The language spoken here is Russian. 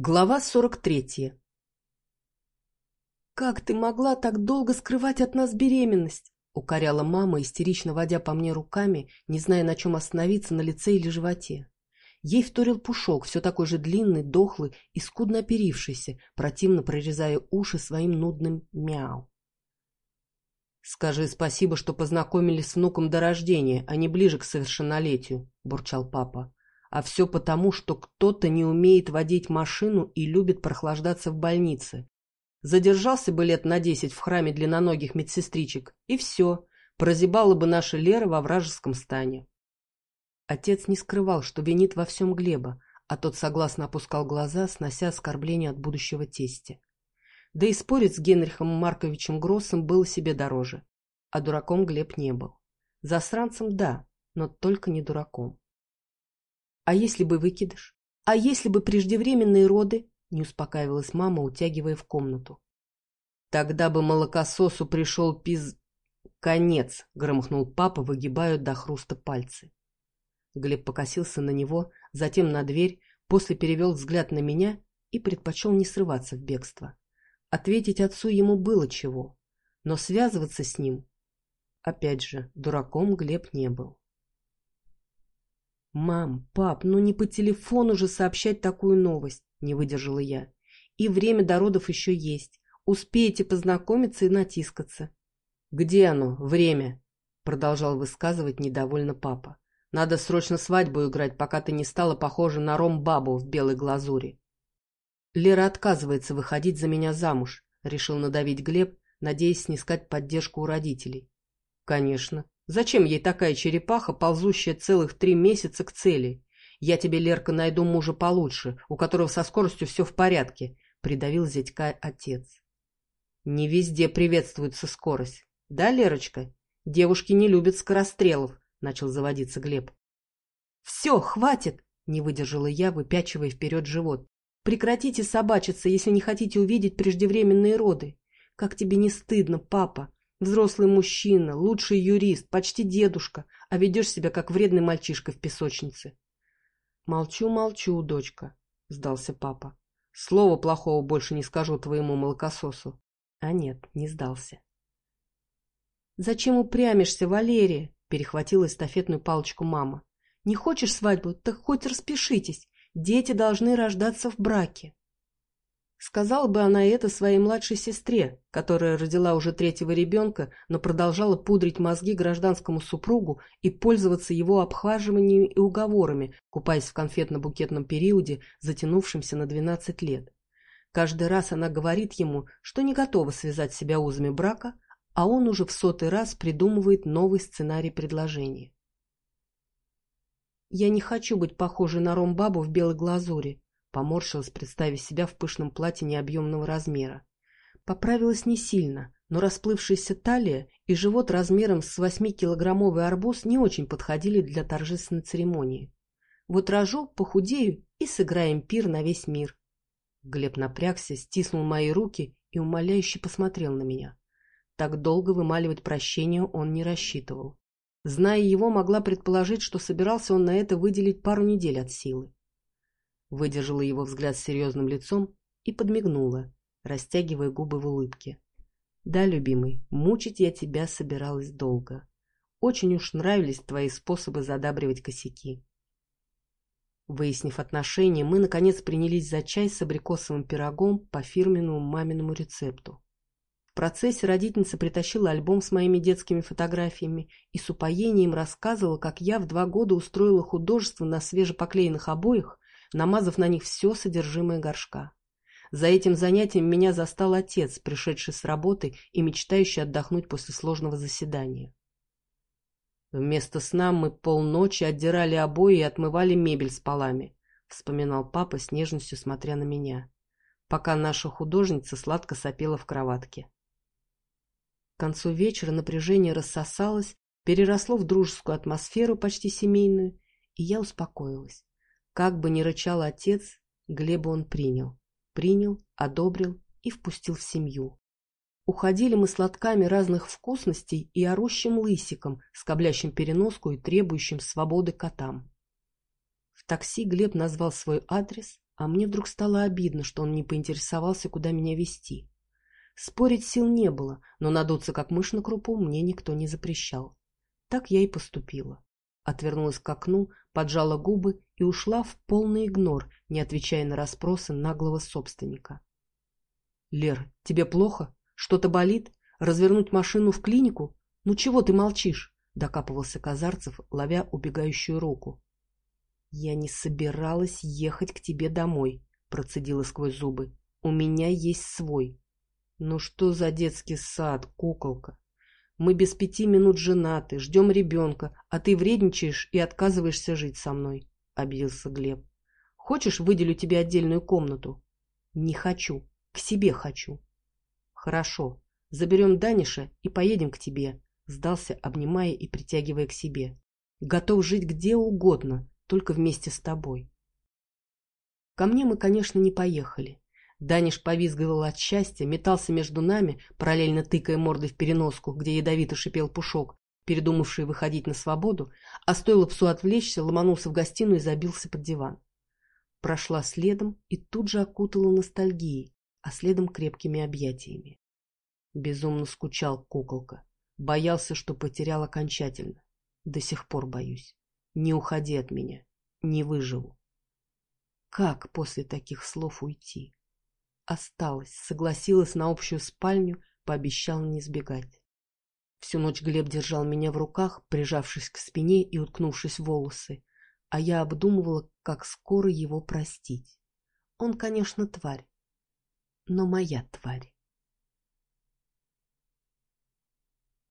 Глава сорок третья. «Как ты могла так долго скрывать от нас беременность?» — укоряла мама, истерично водя по мне руками, не зная, на чем остановиться, на лице или животе. Ей вторил пушок, все такой же длинный, дохлый и скудно оперившийся, противно прорезая уши своим нудным мяу. «Скажи спасибо, что познакомились с внуком до рождения, а не ближе к совершеннолетию», — бурчал папа. А все потому, что кто-то не умеет водить машину и любит прохлаждаться в больнице. Задержался бы лет на десять в храме длинноногих медсестричек, и все, прозябала бы наша Лера во вражеском стане. Отец не скрывал, что винит во всем Глеба, а тот согласно опускал глаза, снося оскорбления от будущего тестя. Да и спорить с Генрихом Марковичем Гроссом было себе дороже, а дураком Глеб не был. Засранцем – да, но только не дураком. А если бы выкидыш? А если бы преждевременные роды? Не успокаивалась мама, утягивая в комнату. Тогда бы молокососу пришел пиз... Конец, громыхнул папа, выгибая до хруста пальцы. Глеб покосился на него, затем на дверь, после перевел взгляд на меня и предпочел не срываться в бегство. Ответить отцу ему было чего, но связываться с ним... Опять же, дураком Глеб не был. «Мам, пап, ну не по телефону же сообщать такую новость!» — не выдержала я. «И время до родов еще есть. Успеете познакомиться и натискаться». «Где оно, время?» — продолжал высказывать недовольно папа. «Надо срочно свадьбу играть, пока ты не стала похожа на ром-бабу в белой глазури». «Лера отказывается выходить за меня замуж», — решил надавить Глеб, надеясь снискать поддержку у родителей. «Конечно. Зачем ей такая черепаха, ползущая целых три месяца к цели? Я тебе, Лерка, найду мужа получше, у которого со скоростью все в порядке, — придавил зятька отец. Не везде приветствуется скорость. Да, Лерочка? Девушки не любят скорострелов, — начал заводиться Глеб. Все, хватит, — не выдержала я, выпячивая вперед живот. Прекратите собачиться, если не хотите увидеть преждевременные роды. Как тебе не стыдно, папа? Взрослый мужчина, лучший юрист, почти дедушка, а ведешь себя как вредный мальчишка в песочнице. Молчу, молчу, дочка, сдался папа. Слова плохого больше не скажу твоему молокососу. А нет, не сдался. Зачем упрямишься, Валерия? Перехватила эстафетную палочку мама. Не хочешь свадьбу, так хоть распишитесь. Дети должны рождаться в браке. Сказала бы она это своей младшей сестре, которая родила уже третьего ребенка, но продолжала пудрить мозги гражданскому супругу и пользоваться его обхаживаниями и уговорами, купаясь в конфетно-букетном периоде, затянувшемся на 12 лет. Каждый раз она говорит ему, что не готова связать себя узами брака, а он уже в сотый раз придумывает новый сценарий предложения. «Я не хочу быть похожей на ромбабу в белой глазури», Поморщилась, представив себя в пышном платье необъемного размера. Поправилась не сильно, но расплывшаяся талия и живот размером с восьмикилограммовый арбуз не очень подходили для торжественной церемонии. Вот рожу, похудею и сыграем пир на весь мир. Глеб напрягся, стиснул мои руки и умоляюще посмотрел на меня. Так долго вымаливать прощение он не рассчитывал. Зная его, могла предположить, что собирался он на это выделить пару недель от силы. Выдержала его взгляд с серьезным лицом и подмигнула, растягивая губы в улыбке. «Да, любимый, мучить я тебя собиралась долго. Очень уж нравились твои способы задабривать косяки». Выяснив отношения, мы, наконец, принялись за чай с абрикосовым пирогом по фирменному маминому рецепту. В процессе родительница притащила альбом с моими детскими фотографиями и с упоением рассказывала, как я в два года устроила художество на свежепоклеенных обоях, намазав на них все содержимое горшка. За этим занятием меня застал отец, пришедший с работы и мечтающий отдохнуть после сложного заседания. Вместо сна мы полночи отдирали обои и отмывали мебель с полами, вспоминал папа с нежностью, смотря на меня, пока наша художница сладко сопела в кроватке. К концу вечера напряжение рассосалось, переросло в дружескую атмосферу, почти семейную, и я успокоилась. Как бы ни рычал отец, Глеба он принял. Принял, одобрил и впустил в семью. Уходили мы сладками разных вкусностей и орущим лысиком, скоблящим переноску и требующим свободы котам. В такси Глеб назвал свой адрес, А мне вдруг стало обидно, что он не поинтересовался, куда меня вести. Спорить сил не было, но надуться как мышь на крупу мне никто не запрещал. Так я и поступила. Отвернулась к окну, поджала губы и ушла в полный игнор, не отвечая на расспросы наглого собственника. — Лер, тебе плохо? Что-то болит? Развернуть машину в клинику? Ну чего ты молчишь? — докапывался Казарцев, ловя убегающую руку. — Я не собиралась ехать к тебе домой, — процедила сквозь зубы. — У меня есть свой. — Ну что за детский сад, куколка? Мы без пяти минут женаты, ждем ребенка, а ты вредничаешь и отказываешься жить со мной, — обиделся Глеб. — Хочешь, выделю тебе отдельную комнату? — Не хочу. К себе хочу. — Хорошо. Заберем Даниша и поедем к тебе, — сдался, обнимая и притягивая к себе. — Готов жить где угодно, только вместе с тобой. Ко мне мы, конечно, не поехали. Даниш повизгивал от счастья, метался между нами, параллельно тыкая мордой в переноску, где ядовито шипел пушок, передумавший выходить на свободу, а стоило псу отвлечься, ломанулся в гостиную и забился под диван. Прошла следом и тут же окутала ностальгией, а следом крепкими объятиями. Безумно скучал куколка, боялся, что потерял окончательно. До сих пор боюсь. Не уходи от меня. Не выживу. Как после таких слов уйти? Осталась, согласилась на общую спальню, пообещал не сбегать. Всю ночь Глеб держал меня в руках, прижавшись к спине и уткнувшись в волосы, а я обдумывала, как скоро его простить. Он, конечно, тварь, но моя тварь.